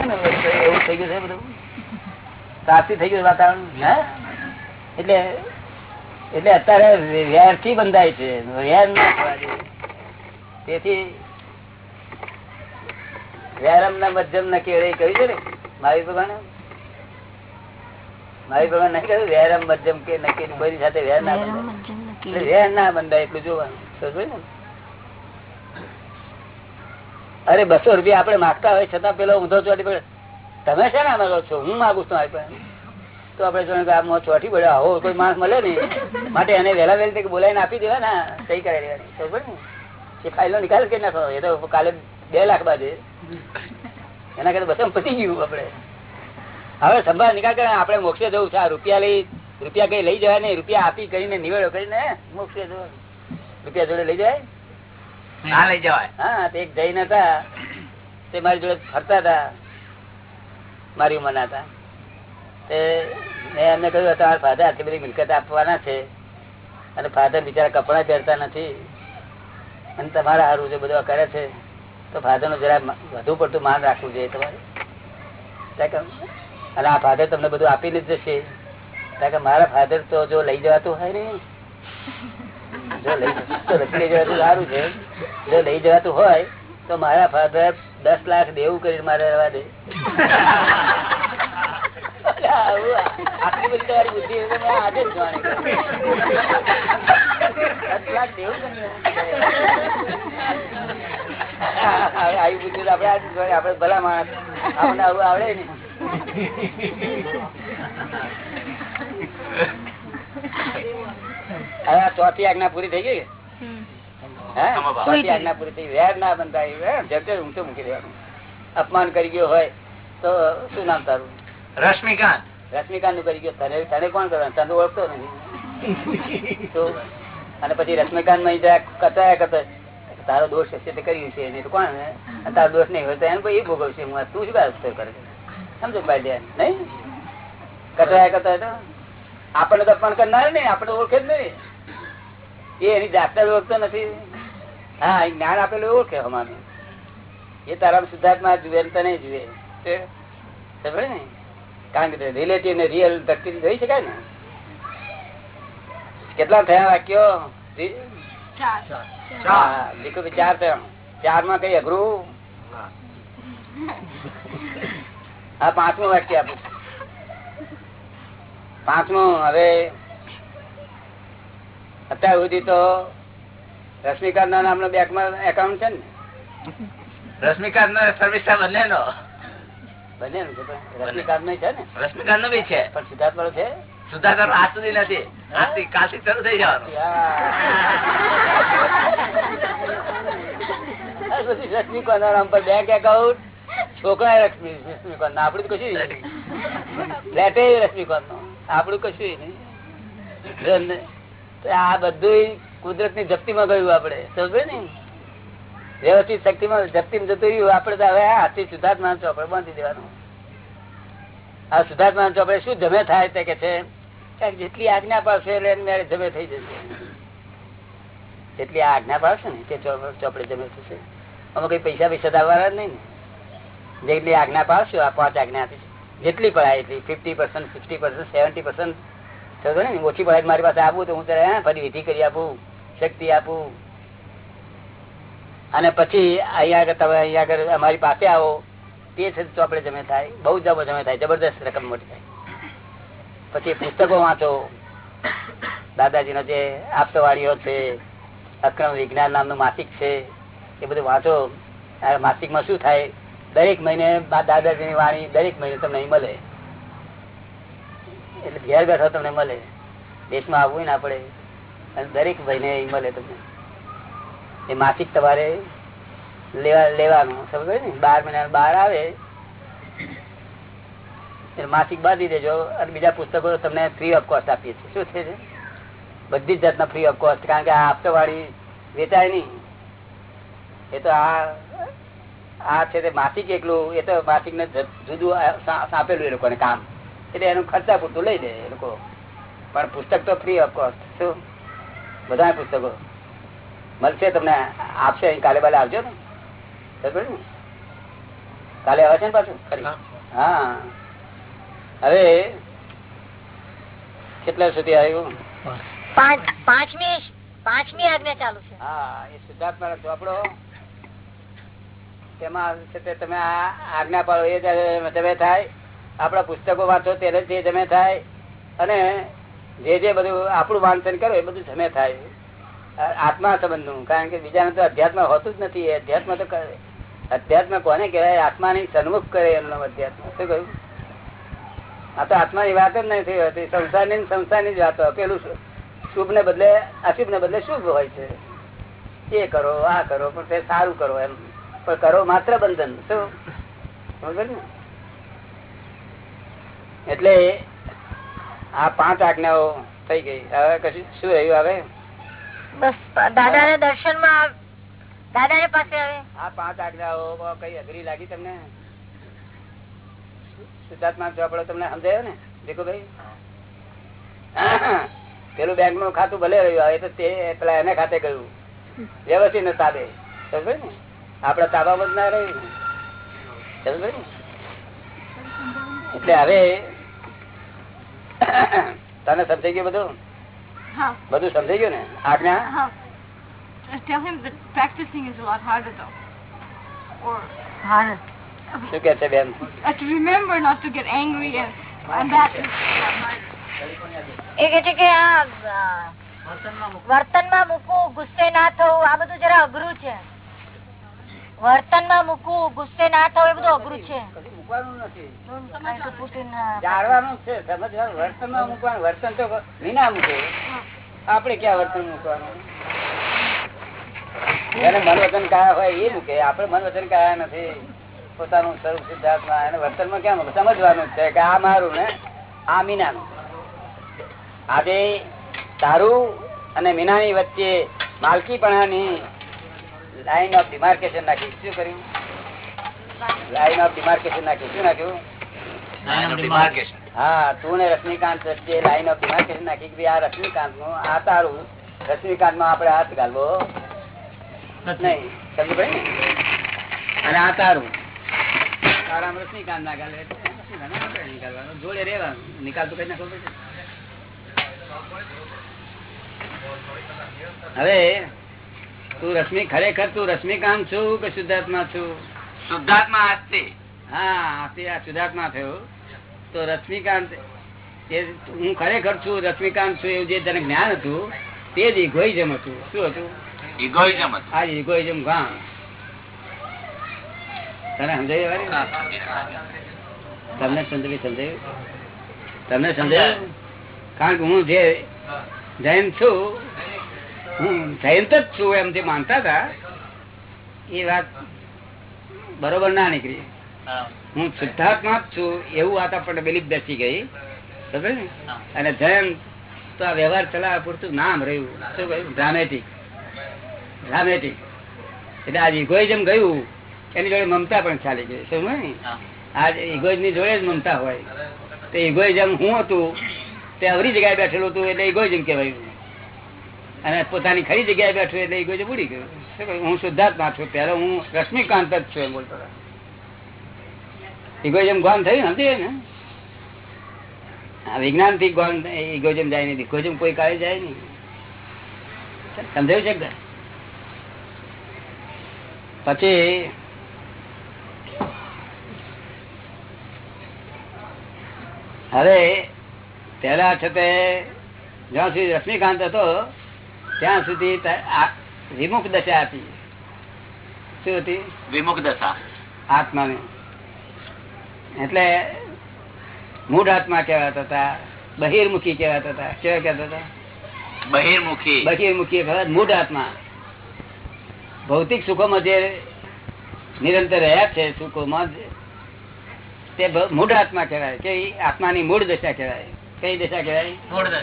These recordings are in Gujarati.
થઈ ગયું છે બધું? સાચી થઈ ગયું વાતાવરણ? હે? એટલે એટલે અત્યારે વેરથી બંધાય છે. વેર ના થવા જોઈએ. તેથી વ્યારમ ના મધ્યમ ના કેળે કહ્યું છે ને મારી ભગવાન? મારી ભગવાન નહીં કહ્યું વ્યારમ મધ્યમ કે નક્કી કોઈ સાથે વ્યાર ના બંધાય. એટલે વ્યાર ના બંધાય એટલું જોવાનું. સમજ્યો ને? અરે બસો રૂપિયા આપડે માગતા હોય, છતાં પેલો ઊંધો ચોટી પડે તમે છે ને માગો છો? હું માગું છું તો આપડે ચોટી પડ્યો. આવો, કોઈ માણસ મળે ને, માટે એને વહેલા વહેલી બોલાવીને આપી દેવા ને, સહી કરાવી દેવાની. ખબર ને? એ નિકાલ કરી નાખો એ તો કાલે બે લાખ બાદ એના કરતા બસો પતી ગયું આપડે હવે સંભાળ નિકાલ કરે આપડે મોક્ષે જવું છે. આ રૂપિયા લઈ, રૂપિયા કઈ લઈ જવાય નહીં. રૂપિયા આપી કરીને નિવેડો કરીને, મોક્ષે જવાનું. રૂપિયા જોડે લઈ જાય ના લઈ જવાય. હા તે એક જૈન હતા. તે મારી જોડે ફરતા હતા. મારી ઉંમરના હતા. તે મેં એમને કહ્યું તમારા ફાધર આટલી બધી મિલકત આપવાના છે. અને ફાધર બિચારા કપડા પહેરતા નથી. અને તમારા હારું જે બધું કરે છે તો ફાધરનું જરા વધુ પડતું માન રાખવું જોઈએ તમારે. અને આ ફાધર તમને બધું આપી જ જશે કારણ કે મારા ફાધર તો જો લઈ જવાતું હોય ને લઈ જવાતું સારું છે. જો લઈ જવાતું હોય, તો મારા ફાધર દસ લાખ દેવું કરી મારે રહેવા દે. આટલી બધી તમારી બુદ્ધિ આજે જ જાણી દસ લાખ દેવું આવી બુદ્ધિ આપણે ભલા માણસ. આપણને આવું આવડે ને હવે ચોથી આજ્ઞા પૂરી થઈ ગઈ હે? ચોથી આજ્ઞા પૂરી થઈ વેર ના બંધાય જતે ઊંચો મૂકી દેવાનું. અપમાન કરી ગયો હોય તો શું નામ તારું? રશ્મિકાંત. રશ્મિકાંતનું કરી ગયો. તને તને કોણ કરવાનું? તને ઓળખતો નથી. અને પછી રશ્મિકાંતમાં કચાયા કરતા તારો દોષ હશે તે કર્યું છે નહીં તો કોણ તારો દોષ નહીં હોય તો એને કોઈ એ ભોગવશે. હું તું શું કામ કરે. સમજો ભાઈ દે નહીં? કચાયા કરતા તો? આપણને તો અપમાન કરનાર નહીં આપણે ઓળખે જ નહીં. એ એની જાતને ઓળખતો નથી. હા એ જ્ઞાન આપેલું ઓળખે અમારે. એ તારા સિદ્ધાર્થમાં જુએ ને તને જુએ. સમજે ને કારણ કે રિલેટિવ ને રિયલ ધરતી જોઈ શકાય ને? કેટલા થયા વાક્યો? દીકરો ચાર. થયા ચારમાં કઈ અઘરું? હા પાંચમું વાક્ય આપું. પાંચમું હવે અત્યાર સુધી તો રશ્મિકાંત ના નામનો બેંકમાં એકાઉન્ટ છે ને? રશ્મિકાંત નો સર્વિસ બંને નો બંને રશ્મિકાંત નો છે ને? રશ્મિકાંત નો બી છે. પણ સિદ્ધાર્થ વાળો છે? સુધાકર આજ સુધી નથી. આજથી કાલથી શરૂ થઈ જવાનું. રશ્મિકાંત નામ પર બેંક એકાઉન્ટ છોકરા રશ્મિ રશ્મિકાંત ના આપડું કશું ફ્લેટે રશ્મિકાંત નો આપડું કશું નહીં. આ બધું કુદરતની જપ્તી માં ગયું આપડે સમજે ને? વ્યવસ્થિત શક્તિ માં જપ્તી જતું આપડે તો હવે હાથી સુધાર્થ માન ચોપડે બાંધી દેવાનું. આ સુધાર્થ માન ચોપડે શું જમે થાય તે કે છે? જેટલી આજ્ઞા પાડશે એટલે મેળે જમે થઈ જશે. જેટલી આજ્ઞા પાડશે ને તે ચોપડે જમે થશે. અમે કઈ પૈસા પૈસા દાવવાના નહીં ને. જેટલી આજ્ઞા પાડશો, આ પાંચ આજ્ઞા આપી જેટલી પડાય એટલી fifty percent sixty percent seventy percent ને? ઓછી પડાય મારી પાસે આપું તો હું ત્યારે ફરી વિધિ કરી આપું, શક્તિ આપું. અને પછી અહીંયા આગળ તમે અહીંયા આગળ અમારી પાસે આવો, તે છે ચોપડે જમે થાય. બહુ જબર જમે થાય. જબરદસ્ત રકમ મોટી થાય. પછી પુસ્તકો વાંચો. દાદાજીનો જે આપતવાળીઓ છે, અક્રમ વિજ્ઞાન નામનું માસિક છે, એ બધું વાંચો. માસિકમાં શું થાય? દરેક મહિને દાદાજી ની વાણી દરેક મહિને તમને મળે. એટલે ઘેર બેઠો તમને મળે. દેશમાં આવવું ના પડે. અને દરેક મહિને મળે તમને. એ માસિક તમારે લેવા લેવાનું. સમજ ને? બાર મહિના બાર આવે. માસિક બાંધી દેજો. અને બીજા પુસ્તકો તમને ફ્રી ઓફ કોસ્ટ આપીએ છીએ. શું છે? બધી જ જાતના ફ્રી ઓફ કોસ્ટ કારણ કે આ હપ્તાવાળી વેચાય નહીં. એ તો આ આ છે તે માસિક એકલું એ તો માસિક ને જુદું આ સાંપેલું એ લોકોને કામ. એટલે એનું ખર્ચા પૂરતું લઈ દે એ લોકો. પણ પુસ્તક તો ફ્રી ઓફ કોસ્ટ શું? બધા પુસ્તકો. મળશે તમને આપશે અહીં કાલે બાલે આવજો ને. ખબર ને? કાલે આવે છે ને પાછું? ખરી હા. હવે કેટલા સુધી આવ્યું? પાંચ પાંચમી પાંચમી આજ્ઞા ચાલુ છે. હા એ સિદ્ધાર્થમાં ચોપડો. આજ્ઞા પાડો એ તમે થાય, આપણા પુસ્તકો વાંચો ત્યારે તે જમે થાય, અને જે જે બધું આપણું વાંચન કરો એ બધું જમે થાય. આત્મા સંબંધનું, કારણ કે બીજાને તો અધ્યાત્મ હોતું જ નથી અધ્યાત્મ તો. અધ્યાત્મ કોને કહેવાય? આત્માની સન્મુખ કરે એમનો અધ્યાત્મ. શું કહ્યું? આ તો આત્માની વાત જ નથી હોતી, સંસારની ને જ વાતો. પેલું શુભ ને બદલે અશુભ ને બદલે શુભ હોય છે. એ કરો, આ કરો, પણ તે સારું કરો એમ. પણ કરો માત્ર બંધન શું? એટલે આ પાંચ આજ્ઞાઓ થઈ ગઈ. હવે કશું શું રહ્યું હવે? બસ દાદા ને દર્શનમાં દાદા ને પાસે હવે. આ પાંચ આજ્ઞાઓ કઈ અઘરી લાગી તમને? સિદ્ધાર્થમાં ચોપડો તમને સમજાયો ને દેખો ભાઈ પેલું બેંકનું ખાતું ભલે રહ્યું હવે તો તે પેલા એને ખાતે ગયું. વ્યવસ્થિત ને સમજ્યો ને? આપડા તાબામાં જ ના રહ્યું ને? એટલે હવે તને સમજાઈ ગયું બધું. બધું સમજાઈ ગયું ને આજ્ઞા Huh. Just tell him that practicing is a lot harder though. Or હા શું કે છે બેન uh, to remember not to get angry and, and that is એ કે છે કે આ અ, વર્તનમાં મૂકવું ગુસ્સે ના થવું આ બધું વર્તનમાં મૂકવું ગુસ્સે ના થવું એ બધું અઘરું છે. મૂકવાનું નથી. જાણવાનું છે સમજવાનું. વર્તનમાં મૂકવાનું વર્તન તો વિના મૂકે. આપડે ક્યાં વર્તન મૂકવાનું? જેને મન વચન કયા હોય એ મૂકે. આપડે મન વચન કયા નથી. પોતાનું સ્વરૂપ સિદ્ધાર્થમાં એને વર્તનમાં ક્યાં મૂકે? સમજવાનું છે કે આ મારું ને આ મીનાનું. આજે તારું અને મીનાની વચ્ચે માલકીપણાની લાઈન ઓફ ડિમાર્કેશન નાખી. શું કર્યું? લાઈન ઓફ ડિમાર્કેશન નાખ્યું શું નાખ્યું. હા તું ને રશ્મિકાંત વચ્ચે લાઈન ઓફ ડિમાર્કેશન નાખી. કે આ રશ્મિકાંતનું આ તારું રશ્મિકાંતમાં આપડે હાથ ગાલવો. નહીં. સમજ ભાઈ અને આ તારું. તારામાં રશ્મિકાંત ના ગાલે. જોડે રહેવાનું. નિકાલ તો કઈ પડશે હવે તું રશ્મિ ખરેખર તું રશ્મિકાંત છું કે શુદ્ધાત્મા છું? શુદ્ધાત્મા હા આ શુદ્ધાત્મા થયો. તો રશ્મિકાંત હું ખરેખર છું રશ્મિકાંત છું એવું જે તને જ્ઞાન હતું તે જ ઇગોઇઝમ હતું. શું હતું? ઇગોઇઝમ હતું. આ ઇગોઇઝમ ગામ તને સમજાયું તમને સમજાવી સમજાયું? તમને સમજાયું? કારણ કે હું જે જૈન છું હું જયંત જ છું એમ જે માનતા હતા. એ વાત બરોબર ના નીકળી. હું. શુદ્ધાત્મા જ છું એવું વાત આપણને બિલીફ બેસી ગઈ. બરાબર ને? અને જયંત તો આ વ્યવહાર ચલાવવા પૂરતું નામ રહ્યું. શું કહ્યું? ડ્રામેટિક ડ્રામેટિક એટલે આજે ઇગોઇઝમ ગયું એની જોડે મમતા પણ ચાલી ગઈ. શું ને? આજ ઇગોઇઝની જોડે જ મમતા હોય. તો ઇગોઇઝમ હું હતું તે અવરી જગ્યાએ બેઠેલું હતું એટલે ઇગોઇઝમ કહેવાયું. અને પોતાની ખરી જગ્યાએ બેઠો એટલે ઇગોઇઝમ ઉડી ગયું. શું કહ્યું? હું શુદ્ધાત્મા છું પેલો હું રશ્મિકાંત જ છું એમ બોલતો ઇગોજમ ગોન થયું ને ને વિજ્ઞાનથી ગોન ઇગોજમ જાય નહીં. ઇગોજમ કોઈ કાળે જાય નહીં. સમજાયું છે પછી હવે પેલા છે તે જ્યાં સુધી રશ્મિકાંત હતો ત્યાં સુધી વિમુખ દશા હતી શું હતી? વિમુખ દશા. આત્માની. એટલે મૂળ આત્મા કહેવાતા હતા બહિર્મુખી કહેવાતા હતા. કેવા કહેતા હતા? બહિર્મુખી. બહિર્મુખી કહેવાય મૂળ આત્મા. ભૌતિક સુખોમાં જે નિરંતર રહ્યા છે સુખોમાં તે મૂળ આત્મા કહેવાય. કે આત્માની મૂળ દશા કહેવાય. કઈ દશા કહેવાય?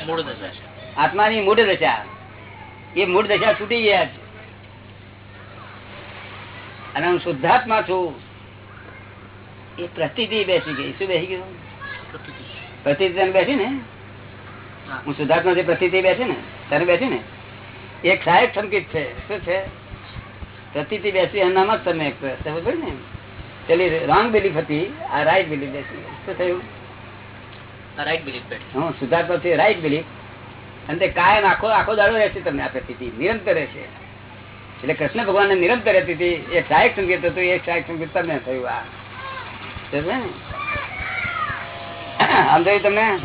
મૂળ દશા. આત્માની મૂળ દશા. એ મૂળ દશા છૂટી ગયા છે. અને હું શુદ્ધાત્મા છું. એ પ્રતિતિ બેસી ગઈ. શું બેસી ગયું? પ્રતિતિ. બેસી ને? હું. શુદ્ધાત્મા જે પ્રતિતિ બેસી ને? તને બેસી ને? એક સહાયક સંકેત છે. શું છે? પ્રતિતિ બેસી એનામાં જ તમે એક સમજ ને? પેલી રોંગ બિલીફ હતી આ રાઈટ બિલીફ બેસી શું થયું? રાઈટ બિલીફ હું સુધાર્થમાં છે રાઈટ બિલીફ અને તે કાયમ આખો આખો દાડો રહેશે તમને આ પ્રતિ નિરંતર રહેશે એટલે કૃષ્ણ ભગવાન નિરંતર રહેતી હતી. એક સહાયક સંગીત હતું. એક સહાયક સંગીત તમને થયું આ. આમ થયું તમને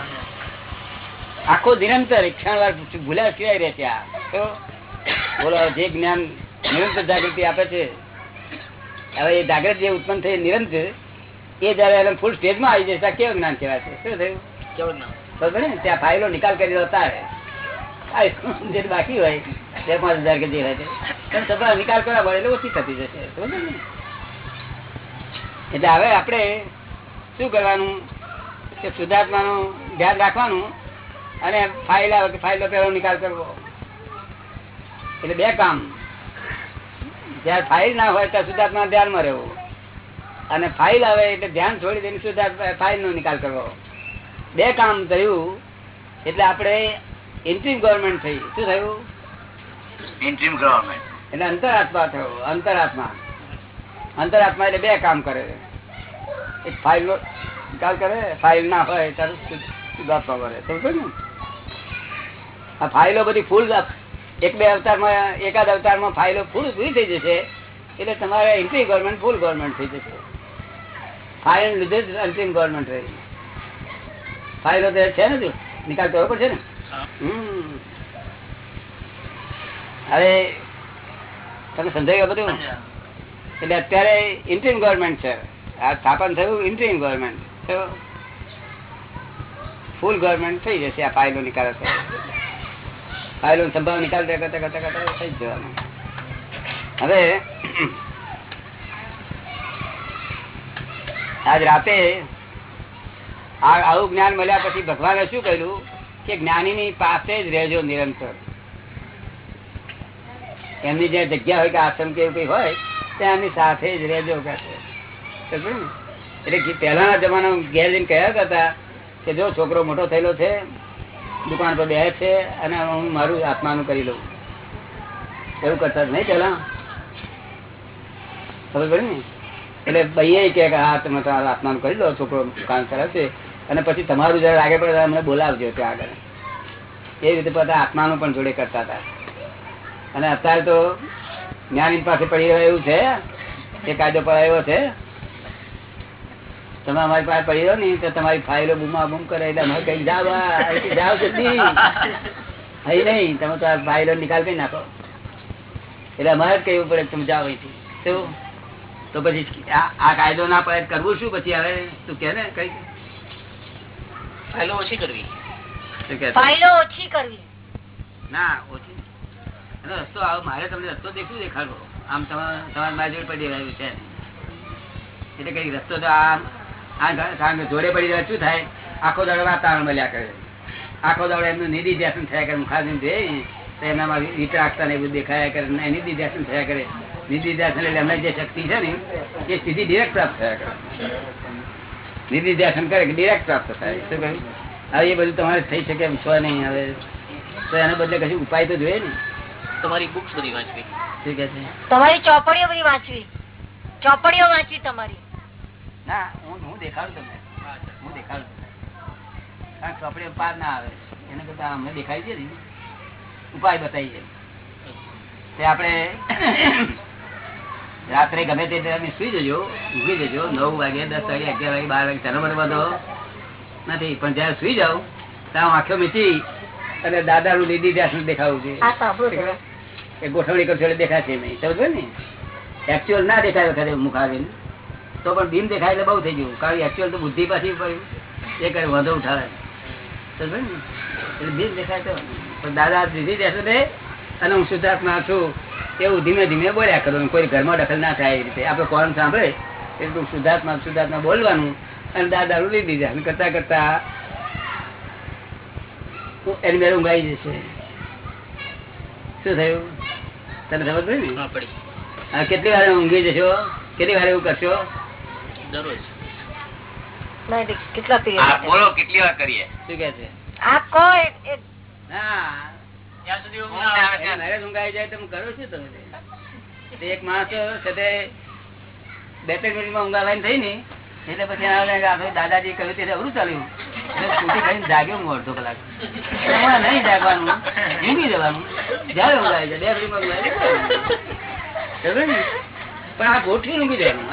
આખો નિરંતર એક ક્ષણ વાર ભૂલ્યા સિવાય રહે છે આ. તો બોલો જે જ્ઞાન નિરંતર જાગૃતિ આપે છે હવે એ જાગૃતિ જે ઉત્પન્ન થઈ નિરંતર એ જયારે એને ફૂલ સ્ટેજમાં આવી જશે કેવું જ્ઞાન કહેવાય છે? શું થયું? કેવું જ્ઞાન? ત્યાં ફાઇલો નિકાલ કરી દો તારે. બાકી હોય, બે પાંચ હજાર કે જે હોય તે. તમે નિકાલ કરવા પડે એટલે ઓછી થતી જશે. એટલે હવે આપણે શું કરવાનું? કે શુદ્ધાત્માનું ધ્યાન રાખવાનું અને ફાઇલ આવે કે ફાઇલો પહેલો નિકાલ કરવો. એટલે બે કામ. જયારે ફાઇલ ના હોય ત્યાં શુદ્ધાત્મા ધ્યાનમાં રહેવું. અને ફાઇલ આવે એટલે ધ્યાન છોડી દઈને શુદ્ધાત્મા ફાઇલ નો નિકાલ કરવો. બે કામ થયું. એટલે આપણે ઇન્ટ્રીમ ગવર્મેન્ટ થઈ. શું થયું? ઇન્ટ્રીમ ગવર્મેન્ટ એટલે અંતરાત્મા થયો. અંતરાત્મા. અંતરાત્મા એટલે બે કામ કરે. એક ફાઇલ નો નિકાલ કરે? ફાઇલ ના હોય ત્યારે સુધારતો કરે? સમજો ને? આ ફાઇલો બધી ફૂલ એક બે અવતારમાં એકાદ અવતારમાં ફાઇલો ફૂલ પૂરી થઈ જશે. એટલે તમારે ઇન્ટ્રી ગવર્મેન્ટ ફૂલ ગવર્મેન્ટ થઈ જશે. ફાઇલ લીધે જ અંતિમ ગવર્મેન્ટ રહી. ફાઇલો તો છે ને નિકાલ કરવો પડશે ને. હવે તમે સમજાયું બધું એટલે અત્યારે ઇન્ટ્રીમ ગવર્મેન્ટ છે. આ સ્થાપન થયું ઇન્ટ્રીમ ગવર્મેન્ટ ફૂલ ગવર્મેન્ટ થઈ જશે આ ફાઇલો નિકાલ પાયલો સંભાવ નિકાલ કરતા કરતા કરતા થઈ જવાનું. હવે આજ રાતે આ આવું જ્ઞાન મળ્યા પછી ભગવાને શું કહ્યું કે જ્ઞાનીની પાસે જ રહેજો નિરંતર. એમની જે જગ્યા હોય કે આશ્રમ કે એવું કઈ હોય, ત્યાં સાથે જ રહેજો? એટલે પહેલાના જમાનામાં ઘેર જઈને હતા કે જો છોકરો મોટો થયેલો છે, દુકાન પર બે છે અને હું મારું આત્માનું કરી લઉં. એવું કરતા નહીં પેલા ખબર પડી ને? એટલે ભાઈએ કે આ તમે આત્માનું કરી લો, છોકરો કામ કરે છે અને પછી તમારું જયારે લાગે પડે અમને બોલાવજો ત્યાં આગળ. એ રીતે બધા આત્માનું પણ જોડે કરતા હતા. અને અત્યારે તો જ્ઞાની પાસે પડી રહ્યો એવું છે. એ કાયદો પડાયો છે. તમે અમારી પાસે પડી રહ્યો ને તમારી ફાઇલો બૂમા બૂમ કરે, એટલે અમે કઈ જાવ જાવ જલ્દી અહીં નહીં, તમે તો ફાઇલો નિકાલ કરી નાખો. એટલે અમારે જ કહેવું પડે તમે જાઓ અહીંથી. તો પછી આ કાયદો ના પડે કરવું શું? પછી હવે તું કે ને કઈ ફાઇલો ઓછી કરવી. શું ફાઇલો ઓછી કરવી. ના ઓછી. એનો રસ્તો આવો મારે તમને રસ્તો દેખું દેખાડવો આમ તમારે તમારે મારી જોડે પડી રહ્યું છે. એટલે કઈ રસ્તો તો આમ કારણ કે જોડે પડી રહ્યા શું થાય? આખો દાડો વાતાવરણ મળ્યા કરે. આખો દાડો એમનું નિધિ ધ્યાસન થયા કરે મુખાદી જોઈએ તો એમનામાં વિતરાગતા ને એ બધું દેખાયા કરે ને નિધિ ધ્યાસન થયા કરે. નિધિ ધ્યાસન એટલે એમને જે શક્તિ છે ને એ સીધી ડિરેક્ટ પ્રાપ્ત થયા કરે. નિધિ ધ્યાસન કરે કે ડિરેક્ટ પ્રાપ્ત થાય. શું કહ્યું? હવે એ બધું તમારે થઈ શકે એમ છો નહીં હવે. તો એના બદલે કશું ઉપાય તો જોઈએ ને? તમારી બુક્સ બધી વાંચવી. શું કે છે? તમારી ચોપડીઓ બધી વાંચવી. ચોપડીઓ વાંચવી તમારી. ના હું હું દેખાડું તમને. હું દેખાડું તમને. કારણ કે ચોપડીઓ પાર ના આવે. એને કરતા અમને દેખાય છે ને. ઉપાય બતાવી છે તે આપણે રાત્રે ગમે તે તમે સુઈ જજો ઊંઘી જજો. નવ વાગે દસ વાગે અગિયાર વાગે બાર વાગે તેનો મને બધો નથી પણ જયારે સુઈ જાવ ત્યાં આંખો મીચી અને દાદા નું લીધી ત્યાં દેખાવું છે. એ ગોઠવણી કરશો એટલે દેખાશે નહીં. સમજો ને? એકચ્યુઅલ ના દેખાય વખતે મુખ આવીને. તો પણ બીમ દેખાય એટલે બહુ થઈ ગયું. કારણ એકચ્યુઅલ તો બુદ્ધિ પાછી પડ્યું એ કઈ વાંધો ઉઠાવે સમજો ને? એટલે બીમ દેખાય તો. પણ દાદા દીધી દેશો ને અને હું શુદ્ધાત્મા છું. એવું ધીમે ધીમે બોલ્યા કરું કોઈ ઘરમાં દખલ ના થાય એ રીતે. આપણે કોણ સાંભળે? એટલું શુદ્ધાત્મા શુદ્ધાત્મા બોલવાનું અને દાદા લઈ દીધા અને કરતા કરતા એની મેળ ઊંઘાઈ જશે. શું થયું? તને ખબર પડી ને? હા કેટલી વાર ઊંઘી જશો? કેટલી વાર એવું કરશો? દરરોજ. કેટલા બોલો કેટલી વાર કરીએ? શું કે છે? આપ કહો હા ત્યાં સુધી ઊંઘાઈ જાય તમે એક માણસ બે ત્રણ મિનિટમાં ઊંઘા આવવાની થઈ ને એટલે પછી દાદાજી કહ્યું તે અવરું ચાલ્યું. સ્કૂટી કરીને જાગ્યો હું અડધો કલાક. હમણાં નહીં જાગવાનું જીવી જવાનું. જયારે ઊંઘ આવી જાય બે મિનિટમાં ને? પણ આ ગોઠવી ઊંઘી જવાનું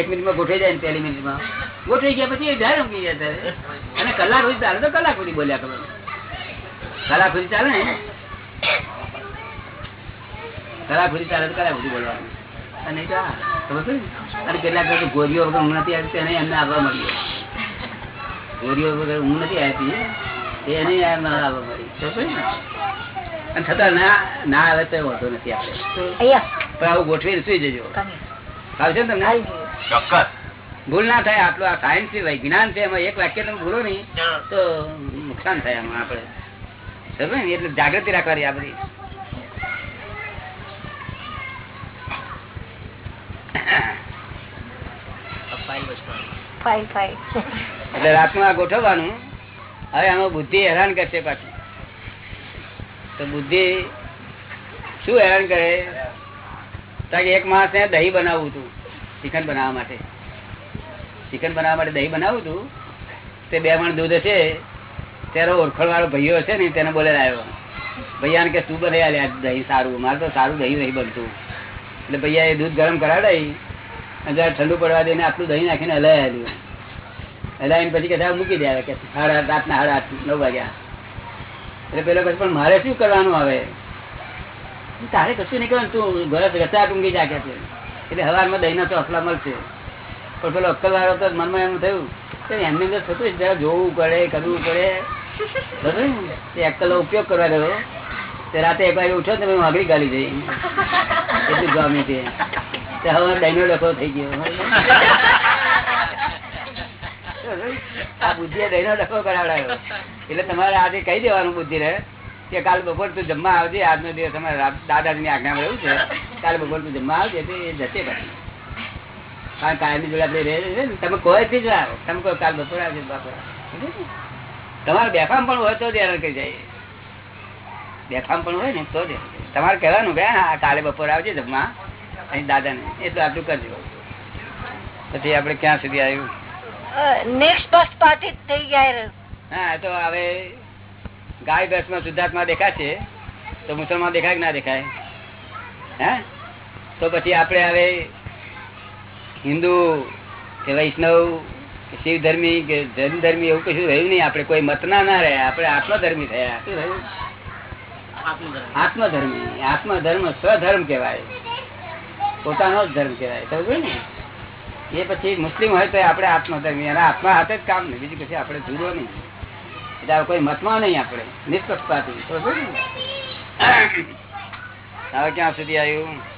એક મિનિટમાં ગોઠવી જાય ને પહેલી મિનિટમાં. ગોઠવી ગયા પછી જયારે ઊંઘી જાય ત્યારે. અને કલાક સુધી ચાલે તો કલાક સુધી બોલ્યા કરવાનું. સુધી ચાલે ને સુધી ચાલે તો કલાક બોલવાનું. અને કેટલાક ગોરીઓ વગર ઊંઘ નથી આવી તેને એમને આવવા મળ્યો. ગોરીઓ વગર ઊંઘ નથી આવી એને એમને આવવા મળી? અને છતાં ના ના આવે તો વાંધો નથી આપણે. પણ આવું ગોઠવી સુઈ જજો. આવશે ને તમને? ચોક્કસ. ભૂલ ના થાય આટલું આ સાયન્સ છે જ્ઞાન છે એમાં એક વાક્ય તમે ભૂલો નહીં તો નુકસાન થાય એમાં આપણે. ને? એટલે જાગૃતિ રાખવાની આ બધી. એટલે રાતનું આ ગોઠવવાનું. હવે આમાં બુદ્ધિ હેરાન કરશે પાછી. તો બુદ્ધિ શું હેરાન કરે? કારણ એક માણસ ને દહીં બનાવવું હતું ચિકન બનાવવા માટે. ચિકન બનાવવા માટે દહીં બનાવવું હતું. તે બે મણ દૂધ છે ત્યારે ઓળખણ વાળો ભાઈઓ છે ને, તેને બોલે આવ્યો ભૈયાને કે તું બને દહીં સારું? મારે તો સારું દહીં નહીં બનતું. એટલે ભૈયા એ દૂધ ગરમ કરાડાઈ જરા ઠંડુ પડવા દઈને આટલું દહીં નાખીને હલાય આલ્યું હલાવીને પછી કે મૂકી દે કે સાડા રાતના સાડા નવ વાગ્યા. એટલે પેલો પછી પણ મારે શું કરવાનું આવે? તારે કશું નહીં કરવાનું, તું ઘરે રચા ટૂંકી જા કે એટલે હવારમાં દહીંના ચોસલા મળશે. પણ પેલો અક્કલ વાળો તો મનમાં એમ થયું કે એમને અંદર થતું જરા જોવું પડે, કરવું પડે. ઉપયોગ કરવા ગયો. રાતે એક વાગે ઉઠ્યો ને મેં ગાલી જઈ એટલું ગમે તે. હવે ડાયનો ડખો થઈ ગયો. આ બુદ્ધિએ ડાયનો ડખો કરાવડાયો. એટલે તમારે આજે કહી દેવાનું બુદ્ધિ રહે કે કાલ બપોર તું જમવા આવજે. આજનો દિવસ તમારે દાદાજી ની આજ્ઞામાં રહેવું છે. કાલ બપોર તું જમવા આવજે એ જશે પછી. કારણ કાયમી જોડે આપણે રહે તમે કોઈ જ આવો તમે કહો કાલ બપોર આવજે બપોર. તમારે બેફામ પણ હોય તો જ હેરાન કરી જાય. બેફામ પણ હોય ને તો જ તમારે કહેવાનું કે હા કાલે બપોર આવજે જમવા. અહીં દાદાને. એટલું આટલું કરજો. પછી આપણે ક્યાં સુધી આવ્યું? નેક્સ્ટ બસ પાર્ટી થઈ ગયા હા તો હવે ગાય બસમાં શુદ્ધાત્મા દેખાશે તો મુસલમાન દેખાય કે ના દેખાય? હે? તો પછી આપણે હવે હિન્દુ કે વૈષ્ણવ શિવ ધર્મી કે જૈન ધર્મી એવું કશું રહ્યું નહીં. આપણે કોઈ મતના ના રહ્યા. આપણે આત્મધર્મી થયા. શું આત્મધર્મી. આત્મધર્મ. સ્વધર્મ કહેવાય. પોતાનો જ ધર્મ કહેવાય. સમજ ને? એ પછી મુસ્લિમ હોય તો આપણે આત્મધર્મી. અને આત્મા હાથે જ કામ નહીં. બીજું પછી આપણે જુદો નહીં. એટલે કોઈ મતમાં નહીં આપણે. નિષ્પક્ષપાતી. હવે ક્યાં સુધી આવ્યું?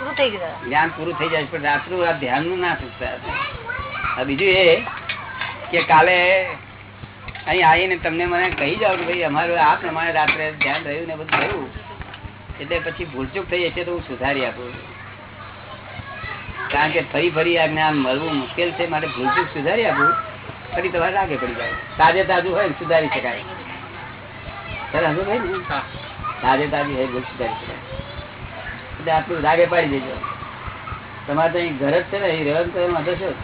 પૂરું થઈ ગયું. જ્ઞાન પૂરું થઈ જાય પણ રાત્રુ આ ધ્યાનનું ના થતા બીજું એ કે કાલે અહીં આવીને તમને મને કહી જાવ કે ભાઈ અમારું આ પ્રમાણે રાત્રે ધ્યાન રહ્યું ને બધું થયું. એટલે પછી ભૂલચૂક થઈ જશે તો હું સુધારી આપું. કારણ કે ફરી ફરી આ જ્ઞાન મળવું મુશ્કેલ છે માટે ભૂલચૂક સુધારી આપું. ફરી તમારે લાગે પડી જાય. તાજે તાજું હોય સુધારી શકાય. સર હજુ ભાઈ ને તાજે તાજું હોય ભૂલ સુધારી શકાય. એટલે આટલું લાગે પાડી દેજો. તમારે તો અહીં ઘર જ છે ને અહીં રહેવાનું તો વાંધો શું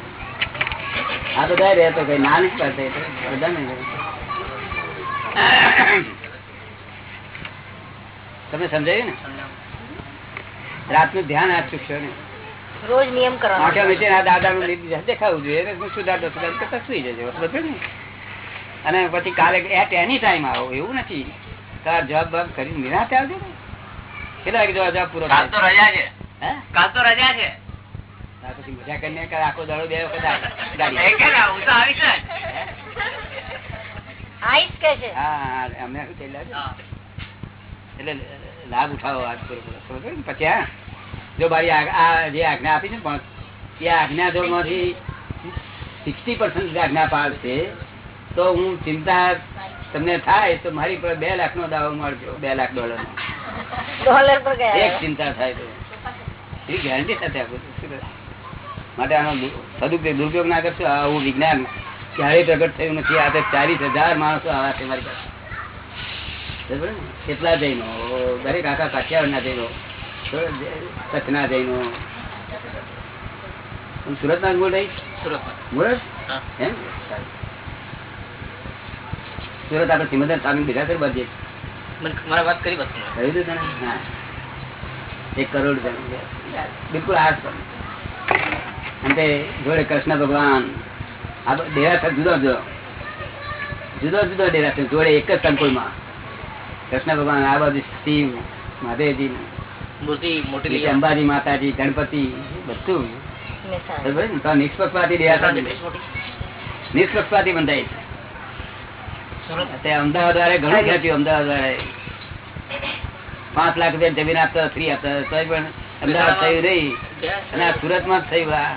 આ બધા રહેતો કઈ ના નથી પાડતા બધા નહીં તમે સમજાયું ને? રાતનું ધ્યાન આ ચૂકશો ને રોજ નિયમ કરો કરવાનો નીચે આ દાદાનું દેખાવું જોઈએ એટલે સુધારતો સુધારતો જજો બધું ને અને પછી કાલે એટ એની ટાઈમ આવો એવું નથી. તાર જવાબ કરી નિરાશ આવજો ને. કેટલા વાગે જવા જવાબ પૂરો કાલ તો રજા છે કાલ તો રજા છે પછી મજા કરીને આખો દાડો બે વખત આ એ ગાડી કે ના, હું તો આવીશ જ. કે છે હા હા, અમને શું થયેલા છે? હા. એટલે લાભ ઉઠાવો આજ પૂરો પૂરો. સમજો ને? પછી હા જો મારી આ આ જે આજ્ઞા આપી છે પણ એ આજ્ઞા જો માંથી સિક્સટી પર્સન્ટ આજ્ઞા પાડશે તો હું ચિંતા તમને થાય તો મારી પર બે લાખ નો દાવો મળજો બે લાખ ડોલર નો ડોલર પર એક ગયા ચિંતા થાય તો. ગેરંટી સાથે આપું. છું શું કરે? માટે આનો સદુપયોગ દુરુપયોગ ના કરશો? આવું વિજ્ઞાન ક્યારે પ્રગટ થયું નથી. આ ચાલીસ હજાર માણસો આવા છે મારી પાસે. કેટલા જૈનો? દરેક આખા કાઠિયાવાડ ના જૈનો કચ્છના જૈનો. સુરત ના મૂળ રહી સુરત. એમ? સુરત આપડે સિમંદર સામે બીજા કરી બાજુ મને વાત કરી હા. એક કરોડ બિલકુલ આ. અને જોડે કૃષ્ણ ભગવાન. આ ડેરાસર જુદો જુદો. જુદો જુદો ડેરાસર જોડે એક જ સંકુલમાં. કૃષ્ણ ભગવાન આ બાજુ શિવ મહાદેવજી મૂર્તિ મોટી અંબાજી માતાજી ગણપતિ બધું? નિષ્પક્ષપાતી. નિષ્પક્ષપાતી બંધાય છે. અમદાવાદ વાળે ઘણું ખેંચ્યું અમદાવાદ વાળે પાંચ લાખ રૂપિયા જમીન આપતા ફ્રી આપતા. તોય પણ અમદાવાદ થયું નહીં. અને સુરતમાં થયું આ.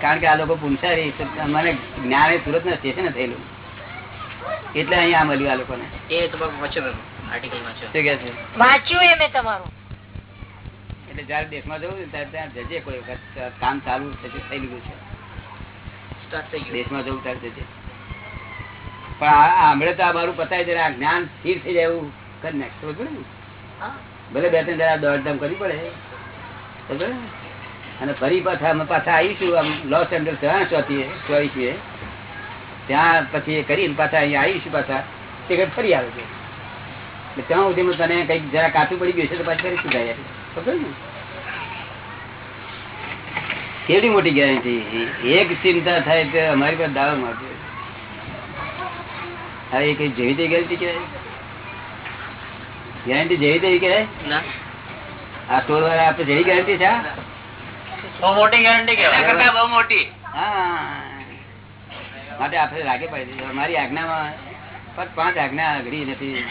કારણ કે આ લોકો પુનસારી મને જ્ઞાન સુરત ના સ્ટેશન થયેલું. એટલે અહીંયા મળ્યું આ લોકોને. એ તમારું વચન આર્ટિકલ વાંચ્યું એ મેં એટલે જયારે દેશમાં જવું ત્યારે ત્યાં જજે કોઈ વખત કામ ચાલુ ગયું છે. સ્ટાર્ટ થઈ ગયું. દેશમાં જવું ત્યારે જજે. પણ આ- આ હમણાં તો આ મારું પતાય જરા આ જ્ઞાન સ્થિર થઈ જાય એવું. કરી નાખ ને ભલે બે ત્રણ જરા દોડધામ કરવી પડે. અને ફરી પાછા અમે પાછા આવીશું આમ લોસ એન્જલ ત્યાં ચોથી ચોવીસમીએ ત્યાં પછી કરીને પાછા અહીંયા આવીશું પાછા. તે કંઈક ફરી આવે છે. ત્યાં સુધીમાં તને કંઈક જરા કાચું પડી ગયું છે તો પાછી ફરી જાય ખબર ને? કેવડી મોટી ગેરંટી એક ચિંતા થાય તો અમારી પાસે દાવા મારજો હા એ કઈ જેવી તેવી ગેરંટી કહેવાય? ગેરંટી જેવી તેવી કહેવાય? આ સ્ટોર વાળા આપડે જેવી ગેરંટી છે બહુ મોટી ગેરંટી કહેવાય. બહુ મોટી. માટે આપણે લાગે પડે અમારી આજ્ઞામાં પણ પાંચ આજ્ઞા અઘરી નથી.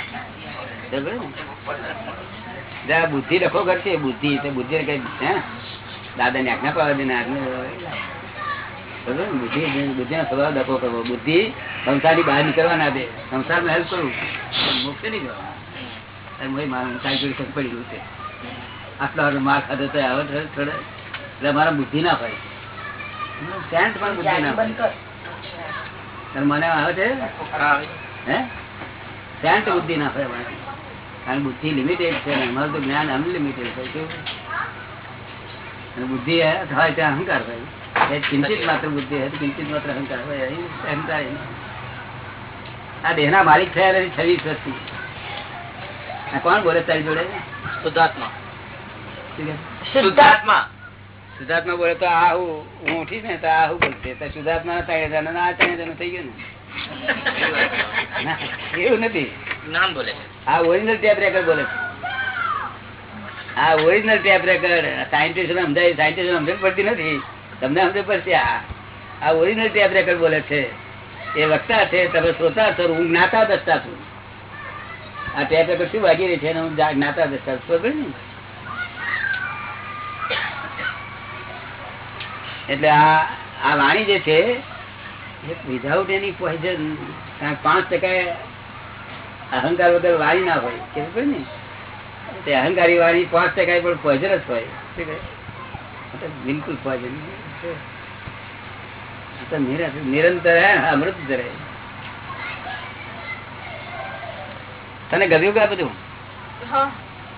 જરા બુદ્ધિ લખો કરશે બુદ્ધિ તો બુદ્ધિ કઈ હે? દાદા ની આજ્ઞા ને આજ્ઞા? બુદ્ધિ બુદ્ધિ સ્વભાવ ડકો કરવો. બુદ્ધિ સંસારની બહાર નીકળવા ના દે સંસાર હેલ્પ કરવું મોક્ષે નહીં ભાઈ પડી ગયું છે. આટલો માર ખાધો તો આવે થોડે. એટલે મારા બુદ્ધિ ના સેન્ટ પણ બુદ્ધિ ના તારે મને આવે છે? હા? સેન્ટ બુદ્ધિ ના અમારે. કારણ બુદ્ધિ લિમિટેડ છે મારું તો જ્ઞાન અનલિમિટેડ છે. કેવું બુદ્ધિ હોય ત્યાં અહંકાર હોય એ ચિંતિત માત્ર બુદ્ધિ હોય ચિંતિત માત્ર અહંકાર હોય અહંકાર આ દેહ ના માલિક થયા નથી છવ્વીસ વર્ષથી આ કોણ બોલે તારી જોડે? શુદ્ધાત્મા. શુદ્ધાત્મા. શુદ્ધાત્મા બોલે તો આ હું ઉઠીશ ને તો આ હું બોલશે? તો શુદ્ધાત્મા ત્રણ હજાર ના ત્રણ હજાર થઈ ગયું ને. એવું નથી. નામ બોલે આ ઓરિજિનલ ટેપ રેકર્ડ બોલે છે. આ ઓરિજિનલ ટેપ રેકર્ડ સાયન્ટિસ્ટ સમજાય સાયન્ટિસ્ટ સમજણ પડતી નથી. તમને સમજ પડશે આ. ઓરિજિનલ ટેપ રેકર્ડ બોલે છે. એ વક્તા છે, તમે શ્રોતા છો, હું જ્ઞાતા દસતા છું. આ ટેપ રેકર્ડ શું વાગી રહી છે હું જ્ઞાતા દસતા છું. ને? એટલે આ આ વાણી જે છે વિધાઉટ એની પોઈઝન પાંચ ટકા અહંકાર વગર વાણી ના હોય. કેવું ને? તે અહંકારી વાળી પાંચ ટકા પણ પોઈઝન જ હોય. બિલકુલ પોઈઝન નિરંતર હે અમૃત ધરે તને ગમ્યું કે બધું? હા.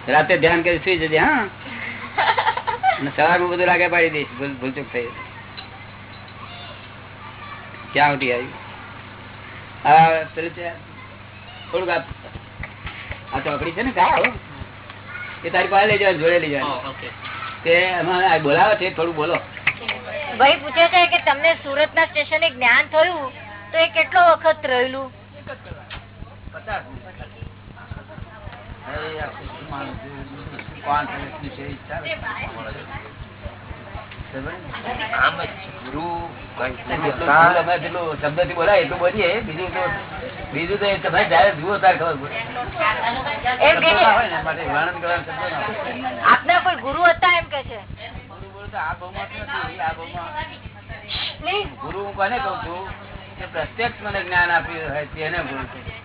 રાતે ધ્યાન કરી સુઈ જજે હા? અને સવારમાં બધું લાગે પાડી દઈશ ભૂલ ભૂલચૂક થઈ ક્યાં ઉઠી આવી? આ પેલું છે, થોડુંક આ આ ચોકડી છે ને કાઢો એ તારી પાસે લઈ જવાનું જોડે લઈ જવાનું તે અમારે બોલાવે છે થોડું બોલો. ભાઈ પૂછે છે કે તમને સુરત ના સ્ટેશને જ્ઞાન થયું? તો એ કેટલો વખત રહેલું? આમ જ ગુરુ જેટલું શબ્દથી બોલાય એટલું બોલીએ. બીજું તો બીજું તો તમે જયારે જુઓ ત્યારે ખબર પડે. શબ્દો શબ્દો. આપના કોઈ ગુરુ હતા એમ કે છે? ગુરુ બોલે તો આ બહુમત નથી, આ બહુમત. નહીં. ગુરુ હું કોને કઉ છું? કે પ્રત્યક્ષ મને જ્ઞાન આપ્યું હોય તેને ગુરુ છે.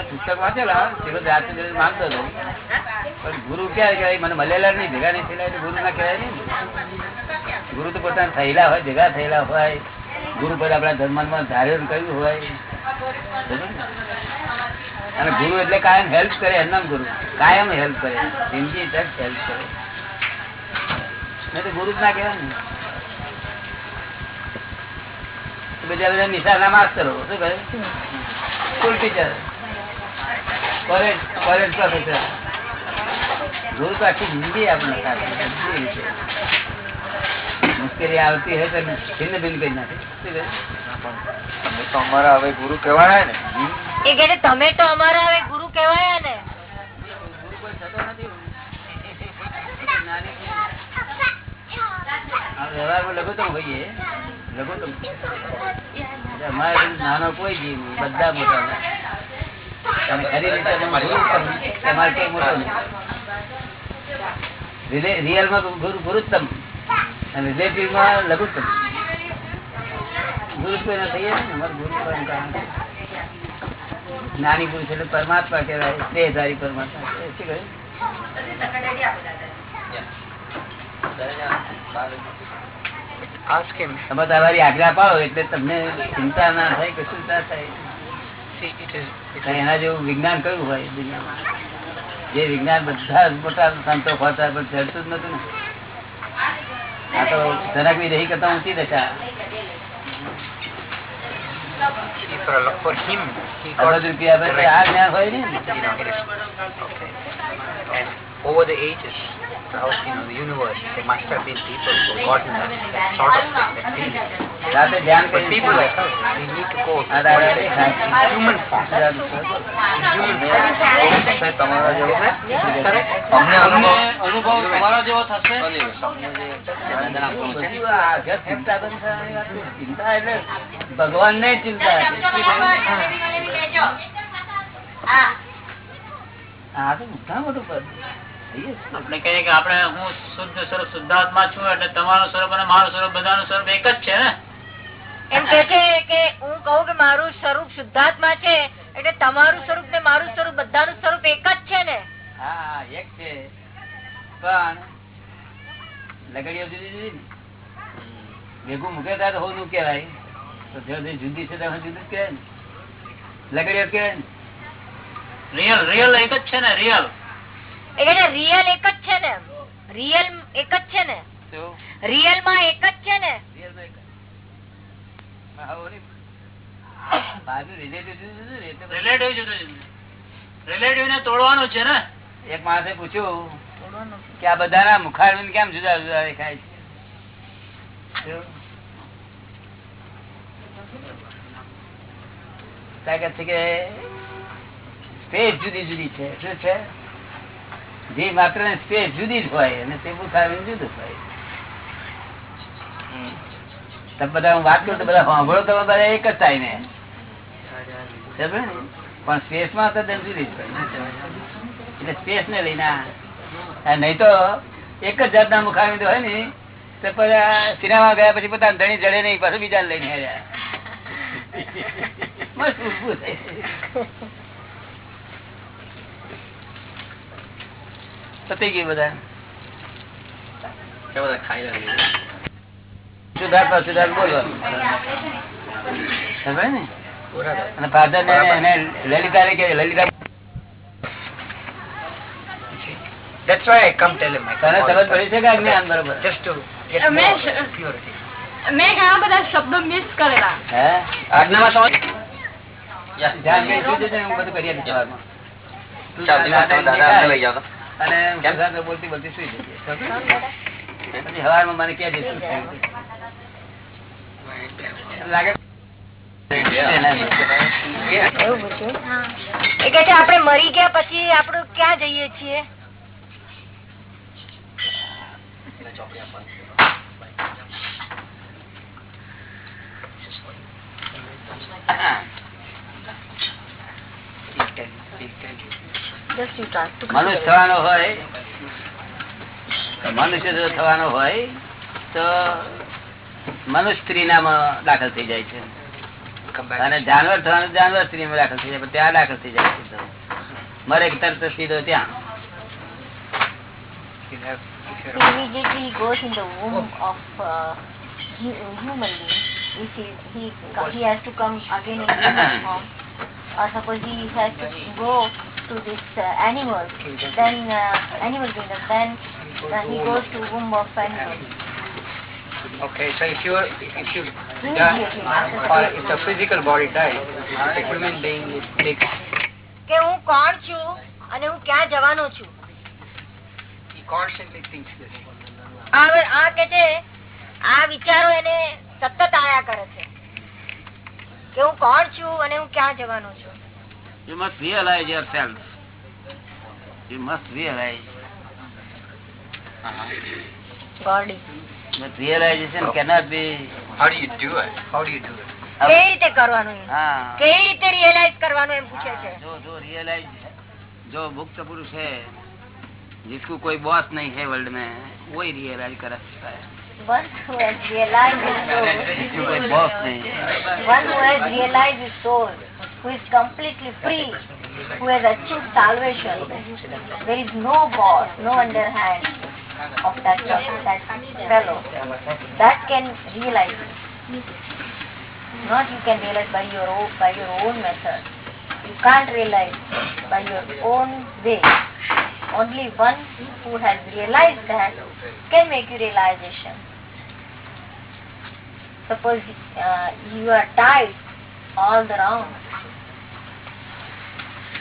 પુસ્તક વાંચેલા ચલો જાતે માંગતો હતો. પણ ગુરુ ક્યારે કહેવાય? મને મળેલા નહીં, ભેગા નહીં થયેલા ગુરુ ના કહેવાય નહીં ગુરુ તો પોતાના થયેલા હોય, ભેગા થયેલા હોય. ગુરુ પર આપણા ધર્મમાં ધારણ કર્યું હોય. અને ગુરુ એટલે કાયમ હેલ્પ કરે એમના ગુરુ. કાયમ હેલ્પ કરે. જિંદગી તક હેલ્પ કરે. નહીં તો ગુરુ ના કહેવાય ને. બીજા બધા નિશાના માસ્તરો, શું કહે? સ્કૂલ ટીચર પ્રોફેસર ગુરુ તો આખી જિંદગી આપણે સાથે બધી રીતે. મુશ્કેલી આવતી હોય તો ભિન્ન ભિન્ન કરી નાખે શું કહે? તમે તો અમારા હવે ગુરુ કહેવાય ને એ તમે તો અમારા હવે ગુરુ કહેવાયા ને ગુરુ કોઈ થતો નથી. નાની આ વ્યવહારમાં લઘુત્તમ હોઈએ લઘુત્તમ અમારે નાનો કોઈ જીવ બધા મોટા અને ખરી રીતે ગુરુત્તમ, તમારે કઈ મોટો નહીં રિયલમાં ગુરુ ગુરુત્તમ અને રિલેટિવમાં લઘુત્તમ ગુરુ કોઈ થઈએ ને અમારે ગુરુ કોઈ કામ નથી. જ્ઞાની પુરુષ એટલે પરમાત્મા કહેવાય હજારી પરમાત્મા. શું કહ્યું? તમે તમારી આજ્ઞા પાડો એટલે તમને ચિંતા ના થાય કશું ના થાય એના જેવું વિજ્ઞાન કયું હોય દુનિયામાં? જે વિજ્ઞાન બધા મોટા સંતો ખોતા પણ ચડતું જ નતું ને. આ તો જનક બી રહી કરતા ઊંચી દશા. અબજ રૂપિયા આપે આ જ્ઞાન હોય ને. You know, the universe, there must have been people who got that, that sort of thing, that feeling. But people like us, we need to go in human form. In human form. બધું બંધ ભગવાન ને ચિંતા હા તો મોટા મોટું પદ થઈએ જ. આપણે કહીએ કે આપણે હું શુદ્ધ સ્વરૂપ શુદ્ધાત્મા છું એટલે તમારું સ્વરૂપ અને મારું સ્વરૂપ બધાનું સ્વરૂપ એક જ છે ને? એમ કે છે કે હું કહું કે મારું સ્વરૂપ શુદ્ધાત્મા છે એટલે તમારું સ્વરૂપ ને મારું સ્વરૂપ બધાનું સ્વરૂપ એક જ છે ને? હા એક છે. પણ લગડીઓ જુદી જુદી ને. ભેગું મૂકે ત્યારે તો હોનું કહેવાય. તો સુધી જુદી છે ત્યાં જુદું જ કહેવાય ને. લગડીઓ જ કહેવાય ને. રિયલ રિયલ એક જ છે ને રિયલ એ કે છે રિયલ એક જ છે ને? રિયલ એક જ છે ને? રિયલમાં એક જ. છે ને? એટલે તોડવાનું છે એક માણસે પૂછ્યું કે આ બધાના કેમ જુદા જુદા દેખાય છે કે સ્પેસ જુદી જુદી છે. શું છે? જે માત્ર સ્પેસ જુદી જ હોય અને તે મુખારવિંદ જુદું હોય. તમે બધા હું વાત કરું તો બધા સાંભળો તમે બધા એક જ થાય ને? પણ સ્પેસમાં તો જુદી જ હોય. એટલે સ્પેસ ને લઈને નહીં તો એક જ જાતના મુખામી હોય ને, તો પછી સિનેમા ગયા પછી પોતાના ધણી જડે નહીં, પાછું બીજા લઈને મસ્ત ઉભું થાય. પતી ગયું બધા સુધાર્થમાં સુધાર્થ બોલવાનું સમજાય ને અને ફાધર ને એને લલિતા ને કે Lalita That's why I come tell him. I તને come સમજ all the પડી છે કે આ જ્ઞાન બરોબર time. Just to get અમે more શ- purity. મેં ઘણા બધા શબ્દો મિસ કરેલા હે આજ્ઞામાં સમજ ધ્યાન કરી શું છે ને હું બધું કરી આપીશ સવારમાં. તું ચાલ, દિવસ તમે દાદા અંદર લઈ જાઓ તો. અને? બોલતી બોલતી સુઈ જઈએ પછી સવારમાં મને ક્યાં જઈશું લાગે આપણે મરી ગયા પછી આપડે ક્યાં જઈએ છીએ? Just you મનુષ્ય થવાનો હોય મનુષ્ય જો થવાનો હોય તો મનુષ્ય સ્ત્રી નામાં દાખલ થઈ જાય છે. અને જાનવર થવાનું જાનવર સ્ત્રીમાં દાખલ થઈ જાય પણ ત્યાં દાખલ થઈ જાય છે. મરે કે તરત સીધો ત્યાં the uh, human being. If he, he, he has to come again in human form. or suppose he has to go to this uh, animal, then uh, animal kingdom, then uh, he goes to womb of animal. Okay, so if you if you die, or if the physical body dies, the human being is big. કે હું કોણ છું અને હું ક્યાં જવાનો છું constantly thinks this. હવે આ કે છે આ વિચારો એને સતત આયા કરે છે કે હું કોણ છું અને હું ક્યાં જવાનો છું You must realize yourself. You must realize. ગોડી But realization cannot be. How do you do it? How do you do it? કેવી રીતે કરવાનું એમ? हाँ કેવી રીતે રિયલાઇઝ કરવાનું એમ પૂછે છે जो जो रियलाइज जो मुक्त पुरुष है जिसको कोई बॉस नहीं है वर्ल्ड में वही रियलाइज कर सकता है One who has realized his soul, जिसको कोई बॉस नहीं है one who has realized his soul, Who is completely free, who has achieved salvation. There is no boss, no underhand of that person, that fellow. That can realize. Not you can realize by your own, by your own method. You can't realize by your own way. Only one who has realized that can make you realization. Suppose uh, you are tied all the round.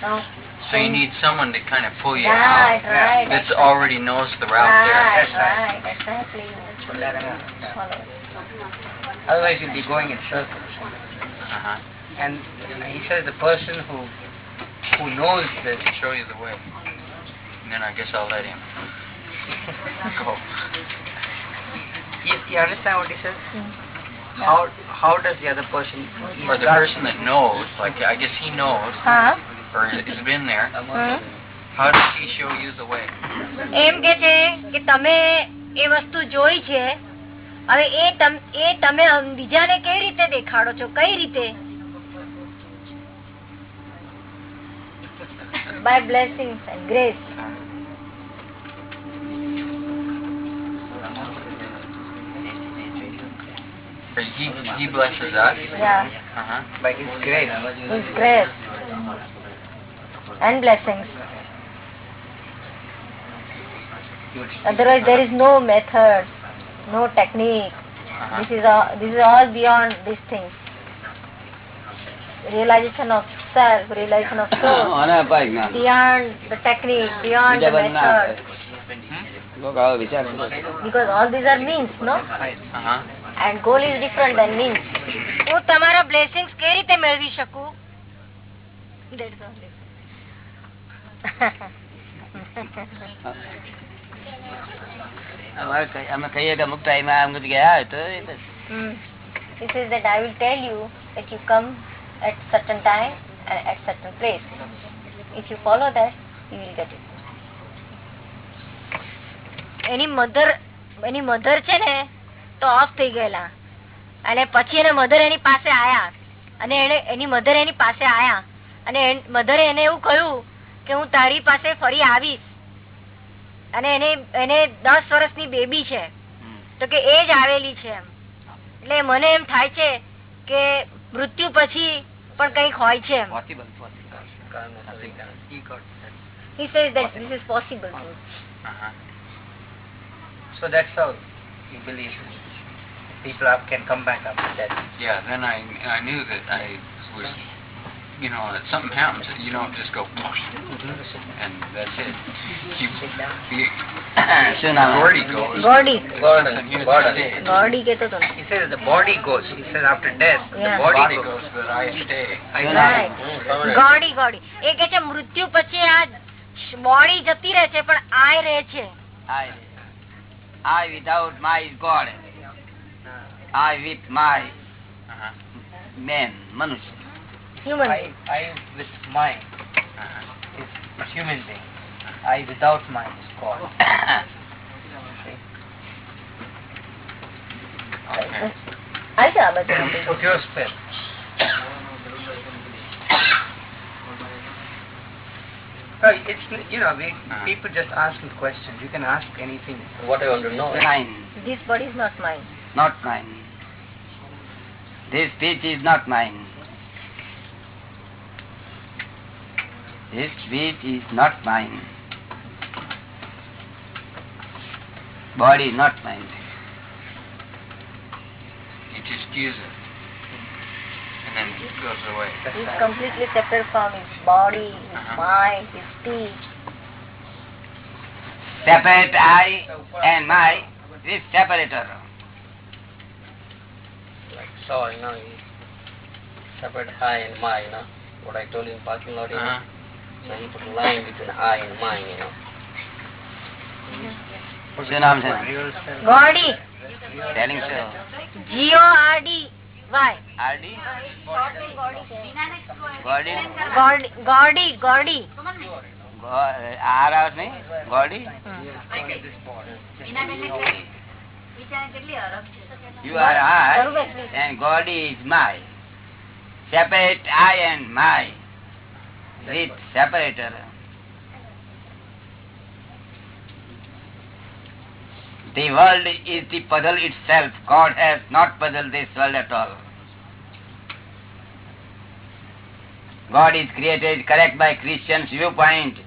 No. So you need someone to kind of pull you Right, out. right. That already knows the route Right, there. right, exactly. Follow. Otherwise you'll be going in circles. Uh-huh. And he says the person who who knows this Show you the way. And then I guess I'll let him go. you, you understand what he says? How how does the other person Or the person that knows, like I guess he knows, huh? or has been there. Hmm. How does he show you the way? એમ કે છે કે તમે એ વસ્તુ જોઈ છે હવે એ તમ એ તમે બીજાને કઈ રીતે દેખાડો છો કઈ રીતે by blessings and grace He, he blesses us. Yeah. Uh-huh. By His grace. His grace. And blessings. Otherwise, there is no method, no technique. Uh-huh. This is all. This is all beyond these things. Realization of self, realization of soul. beyond the technique, beyond the method. Hmm? Because all these are means, no? Uh-huh. And goal is different than means. હું તમારા blessings કેવી રીતે મેળવી શકું? That's all. અમારે કઈ- અમે કહીએ કે અમુક ટાઈમે અમુક જગ્યાએ આવે તો એ બસ. Mm. He says that I will tell you that you come at certain time and at certain place. If you follow that, you will get it. એની મધર એની મધર છે ને તો ઓફ થઈ ગયેલા. અને પછી એને મધર એની પાસે આયા. અને એને એની મધર એની પાસે આયા. અને મધરે એને એવું કહ્યું કે હું તારી પાસે ફરી આવીશ. અને એને એને દસ વર્ષની બેબી છે. તો કે એ જ આવેલી છે એમ. એટલે મને એમ થાય છે કે મૃત્યુ પછી પણ કંઈક હોય છે. He says that this is possible. Uh-huh. So that's how he believes. people are, can come back after death. Yeah, then I I knew that I was, you know, that something happens that you don't just go, and that's it. You, you, શું નામ? Gordy goes. Gordy. Gordon, and here's Gordon. the stage. Gordy કહેતો હતો ને. He says the body goes. He says after death, Yeah. the body, Body goes. goes, but I stay. I શું know. નામ? Gordy, Gordy. એ કે છે મૃત્યુ પછી આ બોડી જતી રહે છે પણ આય રહે છે I, I without my is God. I with my uh-huh. man, manush. Human. I, I with my uh-huh. is human being. I without mind is called. I क्या बता Pure spirit. Oh, it's you know we, uh-huh. people just ask me questions. You can ask anything. What I want to know. Mine. This body is not mine not mine. This speech is not mine. This speech is not mine. Body is not mine. You just use it. And then it goes away. He's completely separate from his body, his Uh-huh. mind, his speech. Separate I and my this separator Like saw, you know, he separate I and my, you know, what I told you in parking lot, you know. Uh-huh. So he put a line between I and mine, you know. શું નામ છે Gordy. Telling so. G-O-R-D-Y. RD? Gordy? Gordy. Gordy. Gordy. Go- R આવે નહીં Gordy? you are I and God is my. Separate I and my. With separator. The world is the puzzle itself. God has not puzzled this world at all. God is created correct by Christian's viewpoint,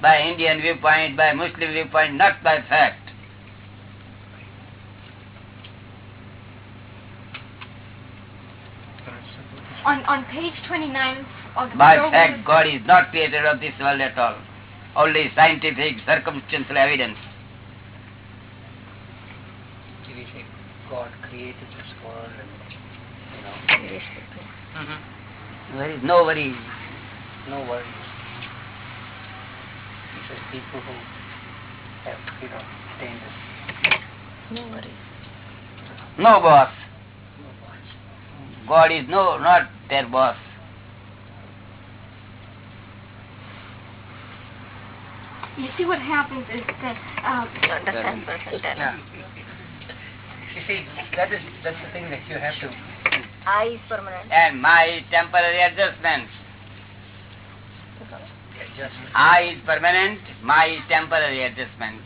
by Indian viewpoint, by Muslim viewpoint, not by fact. On on page 29 of By your fact, words- God is not creator of this world at all. Only scientific, circumstantial evidence. Did he say God created this world and, you know, mm-hmm. There is no worry. no worries. He says people who have, you know, attained this No boss. God is no, not their boss. You see what happens is that um, Understand person. Yeah. You see, that is that's the thing that you have to I is permanent. And my temporary adjustments. adjust. I is permanent, my is temporary adjustment.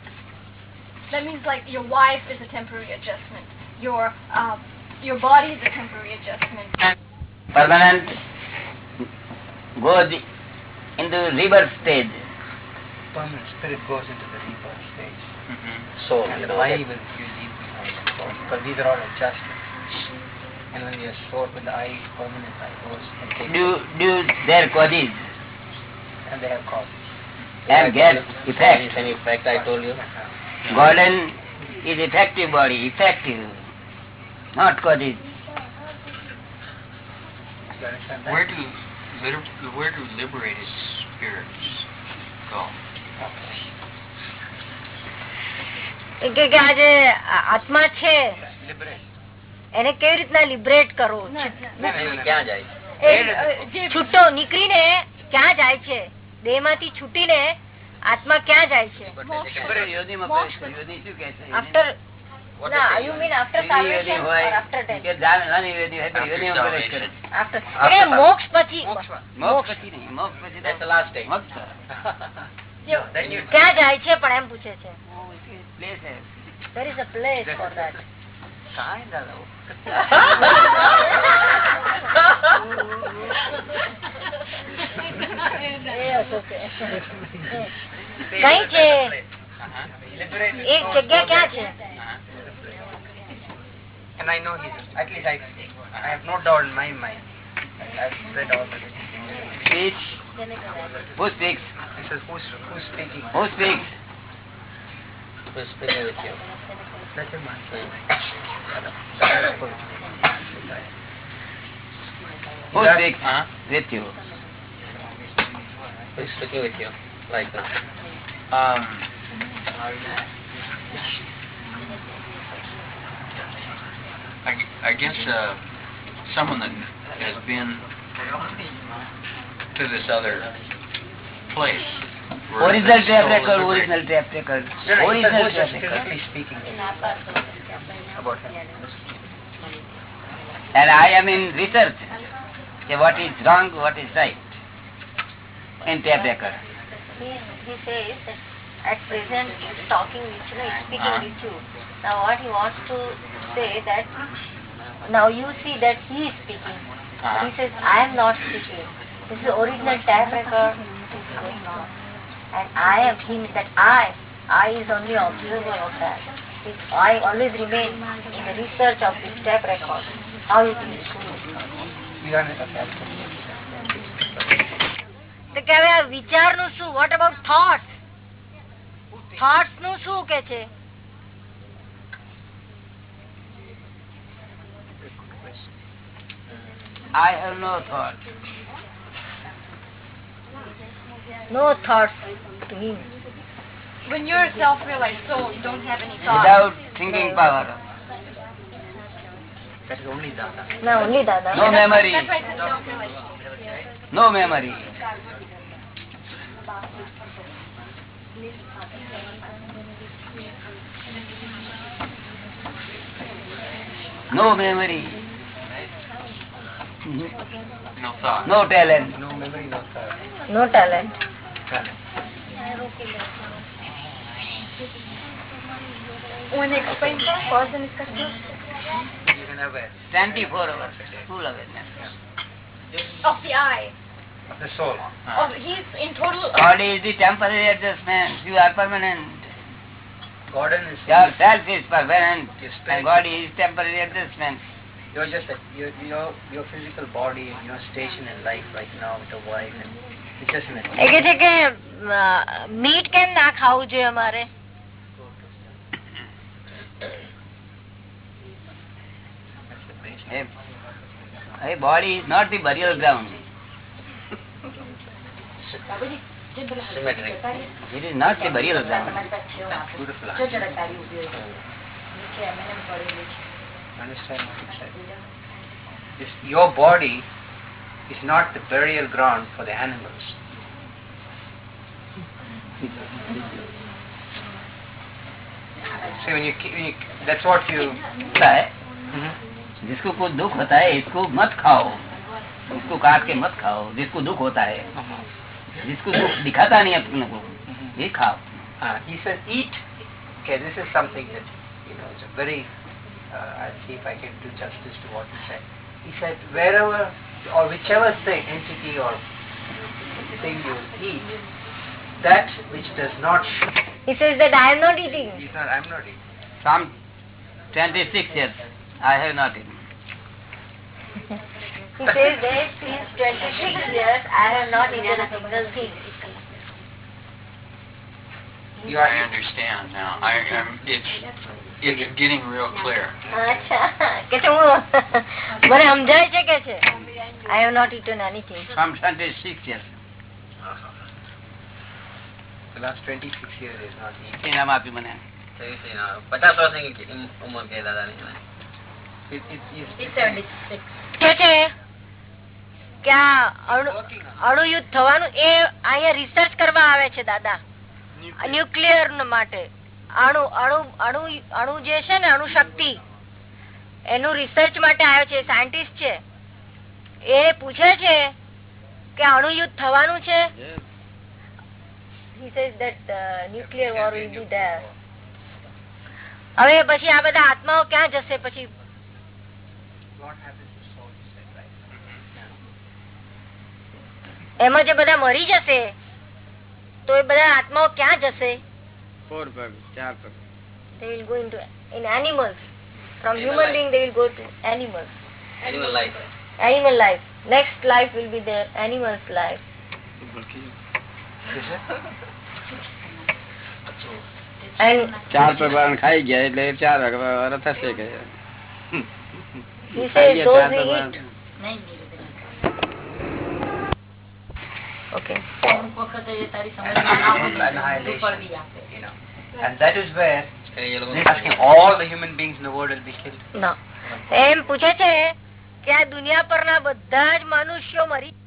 that means like your wife is a temporary adjustment. Your um, your body is a temporary adjustment. Permanent goes into rebirth stage. Permanent spirit goes into the rebirth stage. Mm-hmm. Soul, and the body will you leave behind. Because these are all adjustments. And when you're stored with the eye, permanent eye goes and takes Do, do their causes and they have causes. and get effect. Any effect I told you? Golden is effective body, effective, not. You? Where do where do liberated spirits go? કે કે આ આત્મા છે. એને કેવી રીતના લિબરેટ કરવું? ક્યાં જાય એ છૂટો નીકળીને ક્યાં જાય છે? દેહમાંથી છૂટીને આત્મા ક્યાં જાય છે? આફ્ટર ક્યાં જાય છે પણ એમ પૂછે છે Places. there is a place for that Kind of. એ હતો છે કઈ છે liberate. એ જગ્યા ક્યાં છે And I know he's, at least I, I have no doubt in my mind. I've read all the Speech. Who speaks? He says, who's, who's speaking? Who speaks? Who's speaking with you? That's your man. Who That- speaks Huh? with you? Who's speaking with you right now? Um, I, I guess uh, someone that has been to this other place. where Original the tape soul is record, liberated. original tape record. No, no, he says Original tape record. physically speaking about him. And I am in research. Okay, what is wrong, what is right. In tape record. he, he says that at present he's talking with you, know, he's speaking Uh-huh. with you. Now what he wants to say that now you see that he is speaking. Uh-huh. He says I am not speaking. This is original tape record. going on. And I am him, that I, I is only observer of that. If I always remain in the research of this tape record. How it is going. We are not okay. તો કે હવે આ વિચારનું શું વોટ અબાઉટ થોટ્સ થોટ્સ નું શું કે છે I have no thought. No thought to. When you're a self-realized soul, you don't have any thought. Without thinking power. That is only Dada. No, only Dada. No memory. No memory. No memory. No talent. No talent. No memory, no talent. No talent. When explain for cause and effect. You can have it. 24 hours. Full awareness. Of the eye. Of the soul. Uh. Of, he's in total. Uh, God is the temporary adjustment. You are permanent. God and Yourself is permanent. And God is temporary adjustment You're just a, your, your, your physical body, your station in life right now with a wife and it's just an એ કે છે કે મીટ કેમ ના ખાવું જોઈએ અમારે A, a body is not the burial ground. symmetric. It is not the burial ground. Beautiful. Understand what you said. This, your body is not the burial ground for the animals. See, when you, ki- when you that's what you. होता है जिसको कुछ दुख होता है इसको मत खाओ इसको काट के मत खाओ जिसको दुख होता है जिसको दुख दिखाता नहीं अपने को ये खाओ Uh, he said, eat. Okay, this is something that, uh, I'll see if I can do justice to what he said. He said, wherever or whichever thing, entity or thing you eat, that which does not, He says that I am not eating. he's not, I'm not eating. From 26 years I have not eaten. He says that since 26 years I have not eaten a single thing. You I understand now. I am. It's it's getting real clear. મને સમજાય છે કે છે I have not eaten anything. From 26 years. The last 26 years is not eating. નામ આપ્યું મને પચાસ વર્ષની ઉંમર કે દાદાની અણુયુદ્ધ થવાનું એ અહીંયા રિસર્ચ કરવા આવે છે દાદા ન્યુક્લિયર માટે અણુ અણુ અણુ અણુ જે છે ને અણુશક્તિ એનું રિસર્ચ માટે આવ્યો છે સાયન્ટિસ્ટ છે એ પૂછે છે કે અણુયુદ્ધ થવાનું છે uh. હવે પછી આ બધા આત્માઓ ક્યાં જશે પછી? એમાં જે બધા મરી જશે, તો એ બધા આત્માઓ ક્યાં જશે they will go into in animals from Animal human life. being they will go to animals animal life animal life next life will be their animals life Is it? and ચાર પ્રકાર ખાઈ ગયા એટલે ચાર વાર થશે કે એમ પૂછે છે કે આ દુનિયા પરના બધા જ મનુષ્યો મરી